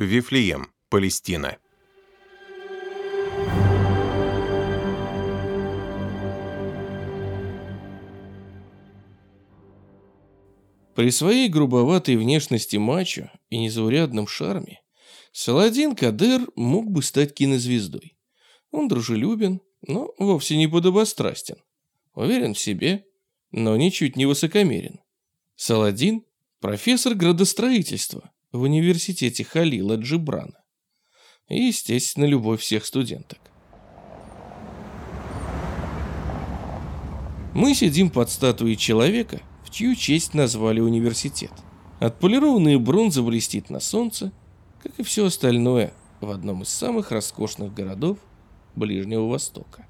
Вифлеем, Палестина. При своей грубоватой внешности мачо и незаурядном шарме Саладин Кадер мог бы стать кинозвездой. Он дружелюбен, но вовсе не подобострастен. Уверен в себе, но ничуть не высокомерен. Саладин – профессор градостроительства в университете Халила Джибрана. И, естественно, любовь всех студенток. Мы сидим под статуей человека, в чью честь назвали университет. Отполированная бронза блестит на солнце, как и все остальное в одном из самых роскошных городов Ближнего Востока.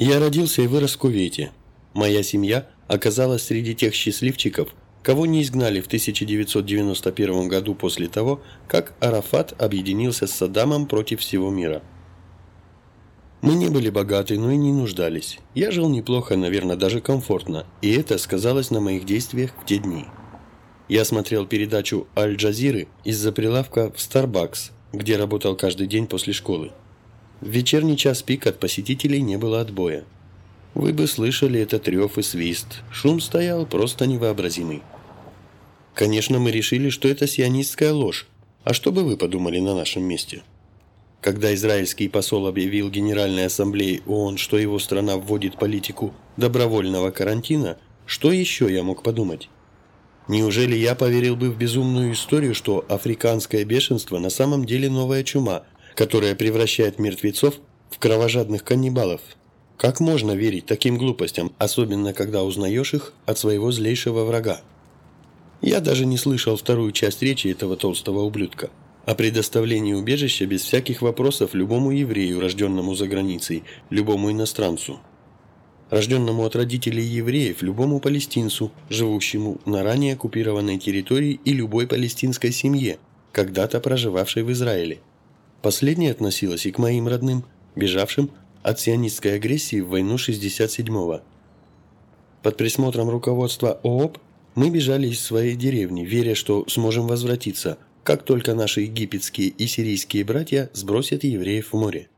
Я родился и вырос в Кувейте. Моя семья оказалась среди тех счастливчиков, кого не изгнали в 1991 году после того, как Арафат объединился с Саддамом против всего мира. Мы не были богаты, но и не нуждались. Я жил неплохо, наверное, даже комфортно, и это сказалось на моих действиях в те дни. Я смотрел передачу «Аль-Джазиры» из-за прилавка в Starbucks, где работал каждый день после школы. В вечерний час пик от посетителей не было отбоя. Вы бы слышали этот рев и свист. Шум стоял просто невообразимый. Конечно, мы решили, что это сионистская ложь. А что бы вы подумали на нашем месте? Когда израильский посол объявил Генеральной Ассамблее ООН, что его страна вводит политику добровольного карантина, что еще я мог подумать? Неужели я поверил бы в безумную историю, что африканское бешенство на самом деле новая чума, которая превращает мертвецов в кровожадных каннибалов. Как можно верить таким глупостям, особенно когда узнаешь их от своего злейшего врага? Я даже не слышал вторую часть речи этого толстого ублюдка о предоставлении убежища без всяких вопросов любому еврею, рожденному за границей, любому иностранцу. Рожденному от родителей евреев, любому палестинцу, живущему на ранее оккупированной территории и любой палестинской семье, когда-то проживавшей в Израиле. Последнее относилось и к моим родным, бежавшим от сионистской агрессии в войну 67-го. Под присмотром руководства ООП мы бежали из своей деревни, веря, что сможем возвратиться, как только наши египетские и сирийские братья сбросят евреев в море.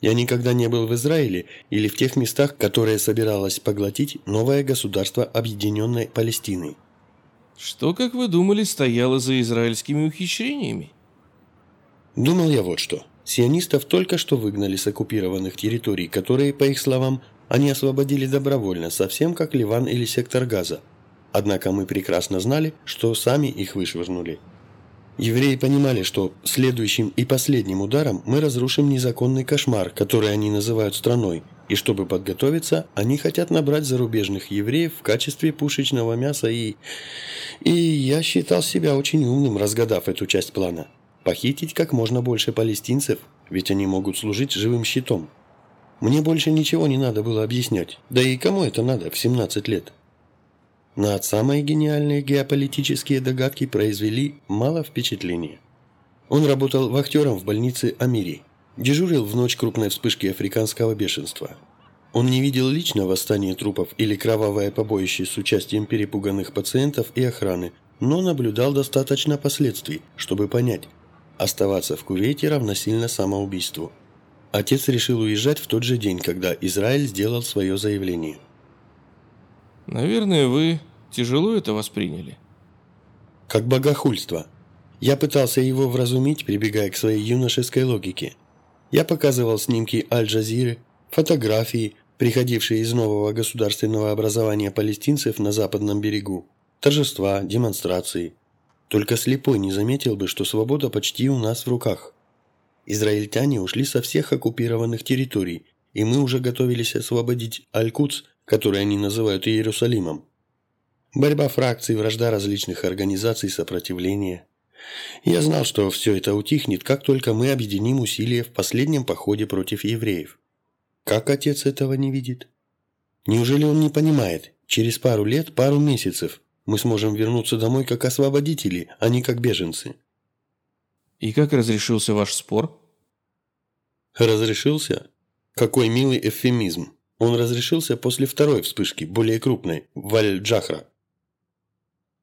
Я никогда не был в Израиле или в тех местах, которые собиралось поглотить новое государство Объединенной Палестины. Что, как вы думали, стояло за израильскими ухищрениями? Думал я вот что. Сионистов только что выгнали с оккупированных территорий, которые, по их словам, они освободили добровольно, совсем как Ливан или сектор Газа. Однако мы прекрасно знали, что сами их вышвырнули. Евреи понимали, что следующим и последним ударом мы разрушим незаконный кошмар, который они называют страной, и чтобы подготовиться, они хотят набрать зарубежных евреев в качестве пушечного мяса и... И я считал себя очень умным, разгадав эту часть плана. Похитить как можно больше палестинцев, ведь они могут служить живым щитом. Мне больше ничего не надо было объяснять. Да и кому это надо в 17 лет? На отца мои гениальные геополитические догадки произвели мало впечатления. Он работал вахтером в больнице Амири. Дежурил в ночь крупной вспышки африканского бешенства. Он не видел лично восстание трупов или кровавое побоище с участием перепуганных пациентов и охраны, но наблюдал достаточно последствий, чтобы понять, Оставаться в Кувейте равносильно самоубийству. Отец решил уезжать в тот же день, когда Израиль сделал свое заявление. Наверное, вы тяжело это восприняли. Как богохульство. Я пытался его вразумить, прибегая к своей юношеской логике. Я показывал снимки Аль-Джазиры, фотографии, приходившие из нового государственного образования палестинцев на западном берегу, торжества, демонстрации – только слепой не заметил бы, что свобода почти у нас в руках. Израильтяне ушли со всех оккупированных территорий, и мы уже готовились освободить Аль-Кудс, который они называют Иерусалимом. Борьба фракций, вражда различных организаций сопротивления. Я знал, что все это утихнет, как только мы объединим усилия в последнем походе против евреев. Как отец этого не видит? Неужели он не понимает? Через пару лет, пару месяцев мы сможем вернуться домой как освободители, а не как беженцы. И как разрешился ваш спор? Разрешился? Какой милый эвфемизм. Он разрешился после второй вспышки, более крупной, в Аль-Джахра.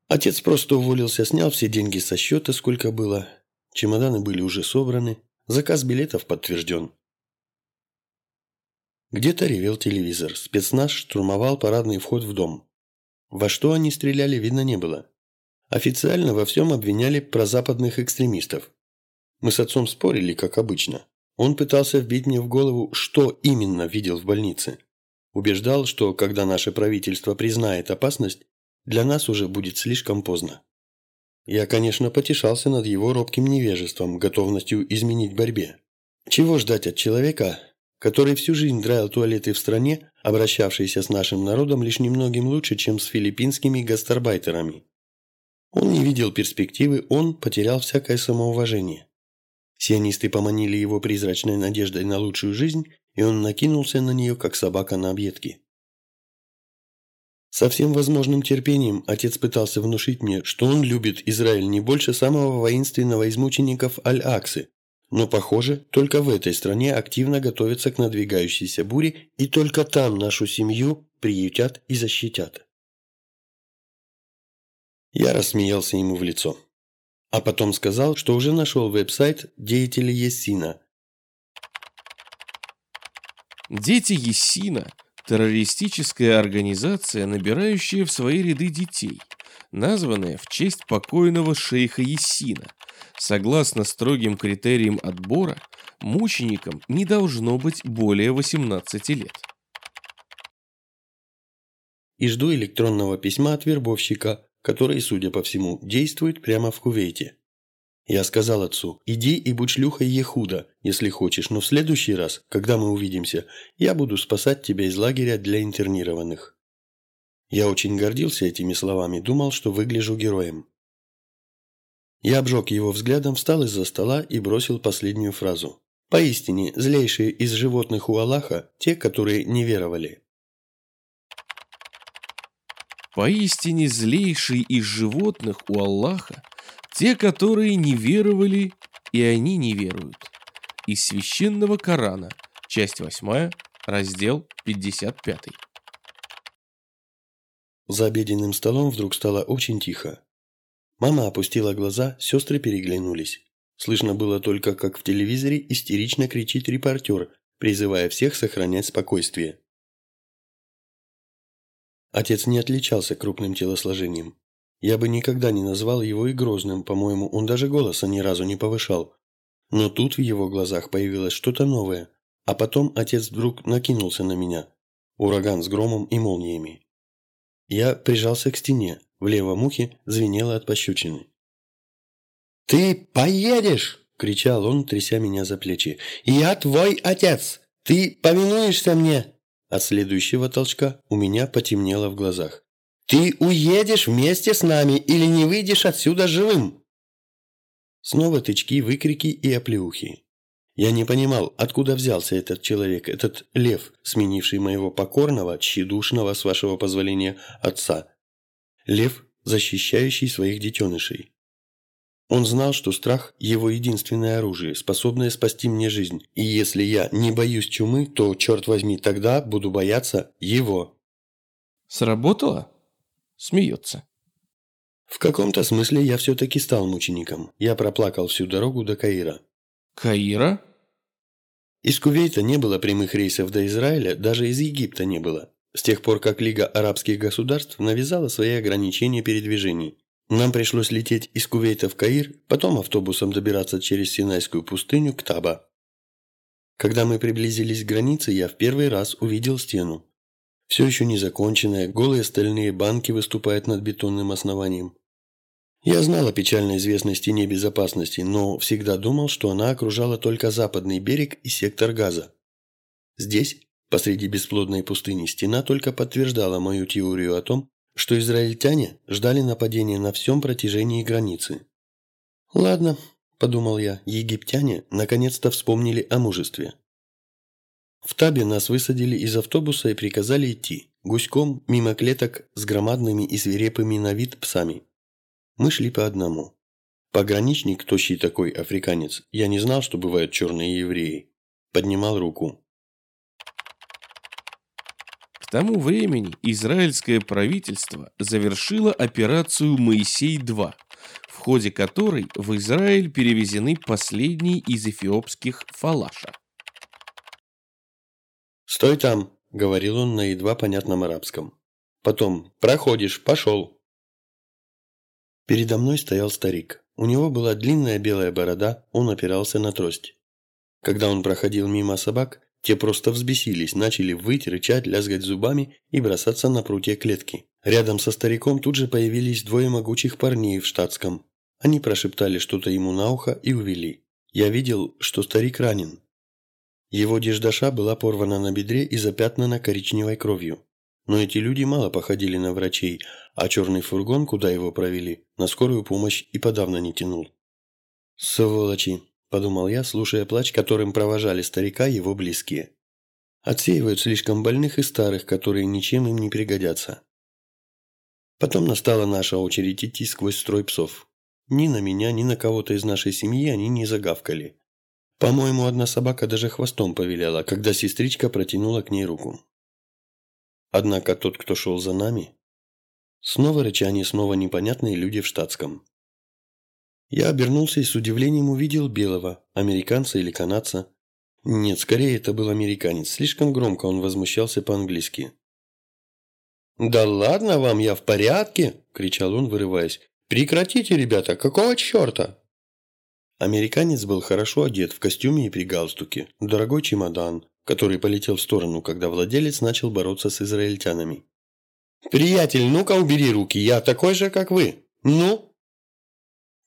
Отец просто уволился, снял все деньги со счета, сколько было. Чемоданы были уже собраны. Заказ билетов подтвержден. Где-то ревел телевизор. Спецназ штурмовал парадный вход в дом. Во что они стреляли, видно не было. Официально во всем обвиняли прозападных экстремистов. Мы с отцом спорили, как обычно. Он пытался вбить мне в голову, что именно видел в больнице. Убеждал, что когда наше правительство признает опасность, для нас уже будет слишком поздно. Я, конечно, потешался над его робким невежеством, готовностью изменить борьбе. Чего ждать от человека, который всю жизнь драил туалеты в стране, обращавшейся с нашим народом лишь немногим лучше, чем с филиппинскими гастарбайтерами? Он не видел перспективы, он потерял всякое самоуважение. Сионисты поманили его призрачной надеждой на лучшую жизнь, и он накинулся на нее, как собака на объедки. Со всем возможным терпением отец пытался внушить мне, что он любит Израиль не больше самого воинственного из мучеников Аль-Аксы, но, похоже, только в этой стране активно готовятся к надвигающейся буре, и только там нашу семью приютят и защитят. Я рассмеялся ему в лицо. А потом сказал, что уже нашел веб-сайт деятелей Ессина. Дети Ессина – террористическая организация, набирающая в свои ряды детей, названная в честь покойного шейха Ессина. Согласно строгим критериям отбора, мученикам не должно быть более 18 лет. И жду электронного письма от вербовщика, который, судя по всему, действует прямо в Кувейте. Я сказал отцу, иди и будь шлюхой Ехуда, если хочешь, но в следующий раз, когда мы увидимся, я буду спасать тебя из лагеря для интернированных. Я очень гордился этими словами, думал, что выгляжу героем. Я обжег его взглядом, встал из-за стола и бросил последнюю фразу. Поистине, злейшие из животных у Аллаха – те, которые не веровали. Поистине злейший из животных у Аллаха те, которые не веровали, и они не веруют. Из священного Корана, часть 8, раздел 55. За обеденным столом вдруг стало очень тихо. Мама опустила глаза, сестры переглянулись. Слышно было только, как в телевизоре истерично кричит репортер, призывая всех сохранять спокойствие. Отец не отличался крупным телосложением. Я бы никогда не назвал его и грозным, по-моему, он даже голоса ни разу не повышал. Но тут в его глазах появилось что-то новое, а потом отец вдруг накинулся на меня. Ураган с громом и молниями. Я прижался к стене, в левом ухе звенело от пощечины. «Ты поедешь!» – кричал он, тряся меня за плечи. «Я твой отец! Ты повинуешься мне!» От следующего толчка у меня потемнело в глазах. «Ты уедешь вместе с нами или не выйдешь отсюда живым?» Снова тычки, выкрики и оплеухи. Я не понимал, откуда взялся этот человек, этот лев, сменивший моего покорного, тщедушного, с вашего позволения, отца. Лев, защищающий своих детенышей. Он знал, что страх – его единственное оружие, способное спасти мне жизнь. И если я не боюсь чумы, то, черт возьми, тогда буду бояться его. Сработало? Смеется. В каком-то смысле я все-таки стал мучеником. Я проплакал всю дорогу до Каира. Каира? Из Кувейта не было прямых рейсов до Израиля, даже из Египта не было. С тех пор, как Лига арабских государств навязала свои ограничения передвижений. Нам пришлось лететь из Кувейта в Каир, потом автобусом добираться через Синайскую пустыню к Таба. Когда мы приблизились к границе, я в первый раз увидел стену. Все еще не законченная, голые стальные банки выступают над бетонным основанием. Я знал о печально известной стене безопасности, но всегда думал, что она окружала только западный берег и сектор газа. Здесь, посреди бесплодной пустыни, стена только подтверждала мою теорию о том, что израильтяне ждали нападения на всем протяжении границы. «Ладно», – подумал я, – египтяне наконец-то вспомнили о мужестве. В табе нас высадили из автобуса и приказали идти, гуськом, мимо клеток с громадными и свирепыми на вид псами. Мы шли по одному. Пограничник, тощий такой африканец, я не знал, что бывают черные евреи, поднимал руку. К тому времени израильское правительство завершило операцию «Моисей-2», в ходе которой в Израиль перевезены последние из эфиопских фалаша. «Стой там!» – говорил он на едва понятном арабском. Потом «Проходишь, пошел!» Передо мной стоял старик. У него была длинная белая борода, он опирался на трость. Когда он проходил мимо собак, те просто взбесились, начали выть, рычать, лязгать зубами и бросаться на прутья клетки. Рядом со стариком тут же появились двое могучих парней в штатском. Они прошептали что-то ему на ухо и увели. Я видел, что старик ранен. Его деждаша была порвана на бедре и запятнана коричневой кровью. Но эти люди мало походили на врачей, а черный фургон, куда его провели, на скорую помощь и подавно не тянул. «Сволочи!» – подумал я, слушая плач, которым провожали старика его близкие. Отсеивают слишком больных и старых, которые ничем им не пригодятся. Потом настала наша очередь идти сквозь строй псов. Ни на меня, ни на кого-то из нашей семьи они не загавкали. По-моему, одна собака даже хвостом повиляла, когда сестричка протянула к ней руку. Однако тот, кто шел за нами... Снова рычание, снова непонятные люди в штатском. Я обернулся и с удивлением увидел белого, американца или канадца. Нет, скорее это был американец, слишком громко он возмущался по-английски. «Да ладно вам, я в порядке!» – кричал он, вырываясь. «Прекратите, ребята, какого черта?» Американец был хорошо одет в костюме и при галстуке, дорогой чемодан, который полетел в сторону, когда владелец начал бороться с израильтянами. «Приятель, ну-ка убери руки, я такой же, как вы! Ну?»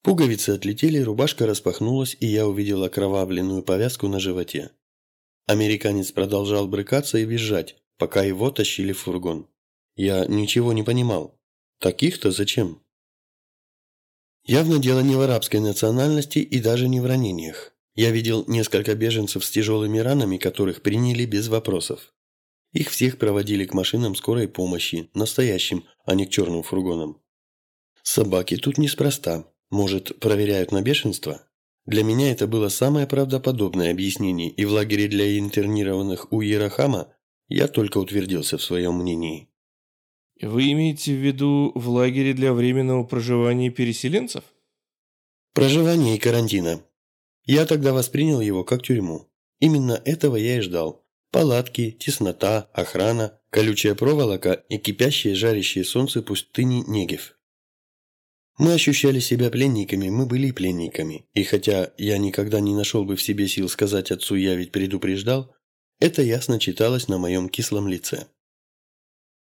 Пуговицы отлетели, рубашка распахнулась, и я увидел окровавленную повязку на животе. Американец продолжал брыкаться и визжать, пока его тащили в фургон. Я ничего не понимал. Таких-то зачем? Явно дело не в арабской национальности и даже не в ранениях. Я видел несколько беженцев с тяжелыми ранами, которых приняли без вопросов. Их всех проводили к машинам скорой помощи, настоящим, а не к черным фургонам. Собаки тут неспроста. Может, проверяют на бешенство? Для меня это было самое правдоподобное объяснение, и в лагере для интернированных у Ерахама я только утвердился в своем мнении. Вы имеете в виду в лагере для временного проживания переселенцев? Проживание и карантина. Я тогда воспринял его как тюрьму. Именно этого я и ждал. Палатки, теснота, охрана, колючая проволока и кипящее жарящее солнце пустыни Негев. Мы ощущали себя пленниками, мы были пленниками. И хотя я никогда не нашел бы в себе сил сказать отцу «я ведь предупреждал», это ясно читалось на моем кислом лице.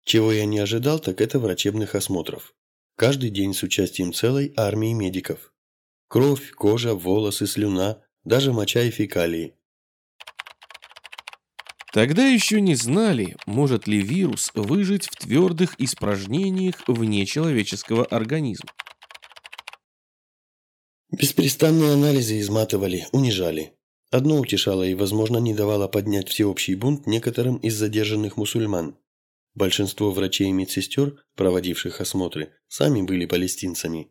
Чего я не ожидал, так это врачебных осмотров. Каждый день с участием целой армии медиков. Кровь, кожа, волосы, слюна, даже моча и фекалии. Тогда еще не знали, может ли вирус выжить в твердых испражнениях вне человеческого организма. Беспрестанные анализы изматывали, унижали. Одно утешало и, возможно, не давало поднять всеобщий бунт некоторым из задержанных мусульман. Большинство врачей и медсестер, проводивших осмотры, сами были палестинцами.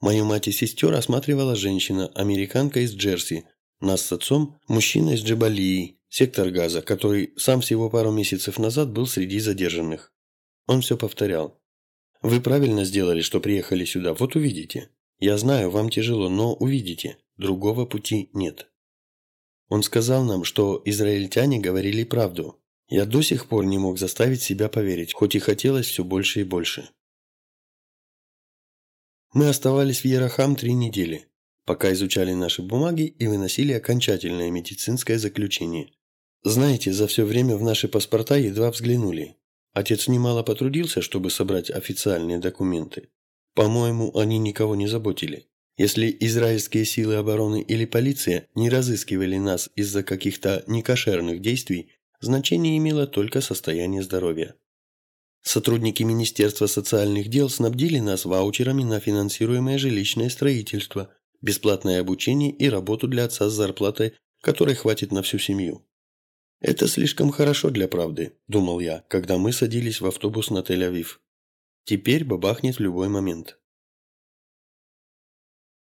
Мою мать и сестер осматривала женщина, американка из Джерси. Нас с отцом – мужчина из Джабалии, сектор газа, который сам всего пару месяцев назад был среди задержанных. Он все повторял. «Вы правильно сделали, что приехали сюда, вот увидите. Я знаю, вам тяжело, но увидите. Другого пути нет». Он сказал нам, что израильтяне говорили правду. Я до сих пор не мог заставить себя поверить, хоть и хотелось все больше и больше. Мы оставались в Ерахам три недели, пока изучали наши бумаги и выносили окончательное медицинское заключение. Знаете, за все время в наши паспорта едва взглянули. Отец немало потрудился, чтобы собрать официальные документы. По-моему, они никого не заботили. Если израильские силы обороны или полиция не разыскивали нас из-за каких-то некошерных действий, значение имело только состояние здоровья. Сотрудники Министерства социальных дел снабдили нас ваучерами на финансируемое жилищное строительство, бесплатное обучение и работу для отца с зарплатой, которой хватит на всю семью. «Это слишком хорошо для правды», – думал я, когда мы садились в автобус на Тель-Авив. Теперь бабахнет в любой момент.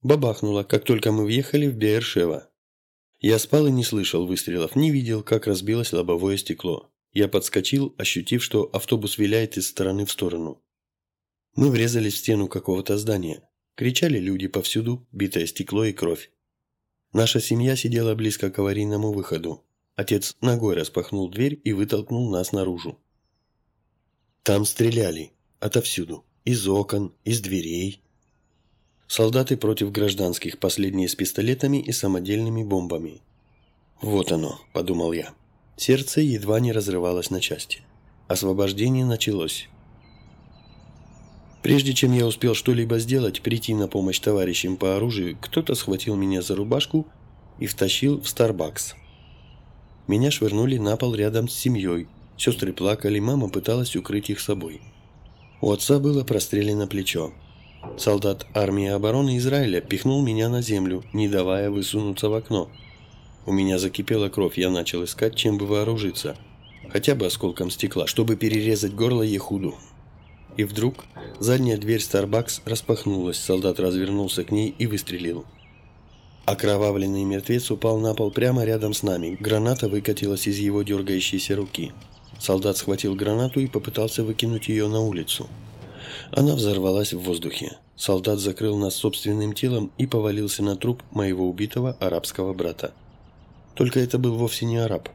Бабахнуло, как только мы въехали в Беершева. Я спал и не слышал выстрелов, не видел, как разбилось лобовое стекло. Я подскочил, ощутив, что автобус виляет из стороны в сторону. Мы врезались в стену какого-то здания. Кричали люди повсюду, битое стекло и кровь. Наша семья сидела близко к аварийному выходу. Отец ногой распахнул дверь и вытолкнул нас наружу. Там стреляли. Отовсюду. Из окон, из дверей. Солдаты против гражданских, последние с пистолетами и самодельными бомбами. «Вот оно», – подумал я. Сердце едва не разрывалось на части. Освобождение началось. Прежде чем я успел что-либо сделать, прийти на помощь товарищам по оружию, кто-то схватил меня за рубашку и втащил в Starbucks. Меня швырнули на пол рядом с семьей. Сестры плакали, мама пыталась укрыть их собой. У отца было прострелено плечо. Солдат армии обороны Израиля пихнул меня на землю, не давая высунуться в окно. У меня закипела кровь, я начал искать, чем бы вооружиться. Хотя бы осколком стекла, чтобы перерезать горло Ехуду. И вдруг задняя дверь Starbucks распахнулась, солдат развернулся к ней и выстрелил. Окровавленный мертвец упал на пол прямо рядом с нами. Граната выкатилась из его дергающейся руки. Солдат схватил гранату и попытался выкинуть ее на улицу. Она взорвалась в воздухе. Солдат закрыл нас собственным телом и повалился на труп моего убитого арабского брата. Только это был вовсе не араб.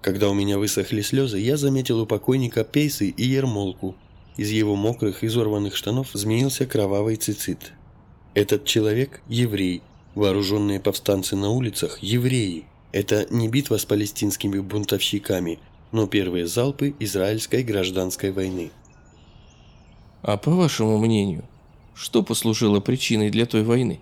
Когда у меня высохли слезы, я заметил у покойника пейсы и ермолку, из его мокрых, изорванных штанов змеился кровавый цицит. Этот человек – еврей. Вооруженные повстанцы на улицах – евреи. Это не битва с палестинскими бунтовщиками, но первые залпы израильской гражданской войны. А по вашему мнению, что послужило причиной для той войны?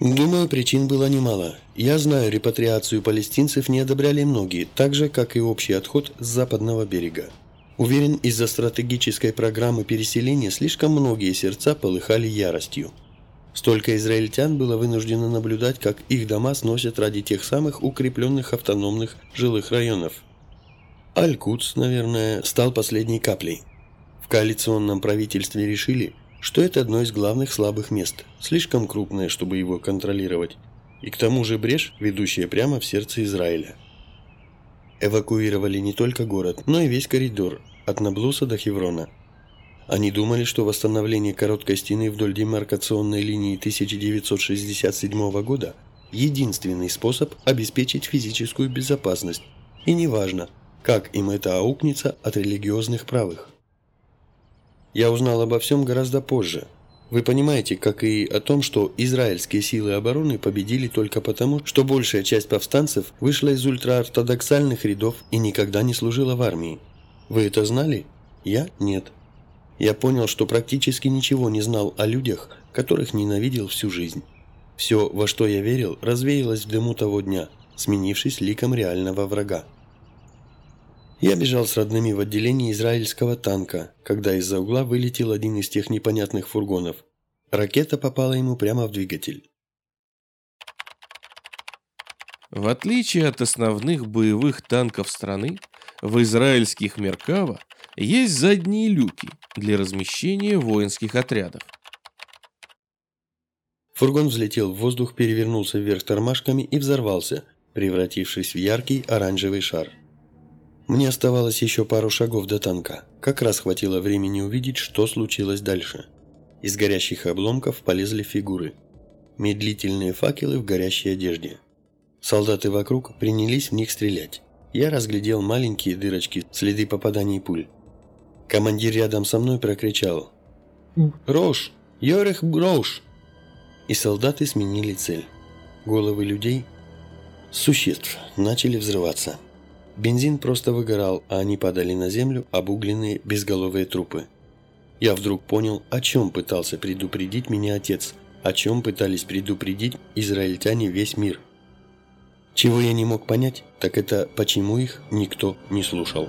Думаю, причин было немало. Я знаю, репатриацию палестинцев не одобряли многие, так же, как и общий отход с западного берега. Уверен, из-за стратегической программы переселения слишком многие сердца полыхали яростью. Столько израильтян было вынуждено наблюдать, как их дома сносят ради тех самых укрепленных автономных жилых районов. Аль-Кудс, наверное, стал последней каплей. В коалиционном правительстве решили, что это одно из главных слабых мест, слишком крупное, чтобы его контролировать, и к тому же брешь, ведущая прямо в сердце Израиля. Эвакуировали не только город, но и весь коридор, от Наблуса до Хеврона. Они думали, что восстановление короткой стены вдоль демаркационной линии 1967 года – единственный способ обеспечить физическую безопасность, и неважно, как им это аукнется от религиозных правых. Я узнал обо всем гораздо позже. Вы понимаете, как и о том, что израильские силы обороны победили только потому, что большая часть повстанцев вышла из ультраортодоксальных рядов и никогда не служила в армии. Вы это знали? Я – нет. Я понял, что практически ничего не знал о людях, которых ненавидел всю жизнь. Все, во что я верил, развеялось в дыму того дня, сменившись ликом реального врага. Я бежал с родными в отделении израильского танка, когда из-за угла вылетел один из тех непонятных фургонов. Ракета попала ему прямо в двигатель. В отличие от основных боевых танков страны, в израильских Меркава есть задние люки для размещения воинских отрядов. Фургон взлетел в воздух, перевернулся вверх тормашками и взорвался, превратившись в яркий оранжевый шар. Мне оставалось еще пару шагов до танка. Как раз хватило времени увидеть, что случилось дальше. Из горящих обломков полезли фигуры. Медлительные факелы в горящей одежде. Солдаты вокруг принялись в них стрелять. Я разглядел маленькие дырочки, следы попаданий пуль. Командир рядом со мной прокричал «Рош! Йорех Рош!» И солдаты сменили цель. Головы людей, существ, начали взрываться. Бензин просто выгорал, а они падали на землю, обугленные безголовые трупы. Я вдруг понял, о чем пытался предупредить меня отец, о чем пытались предупредить израильтяне весь мир – чего я не мог понять, так это почему их никто не слушал.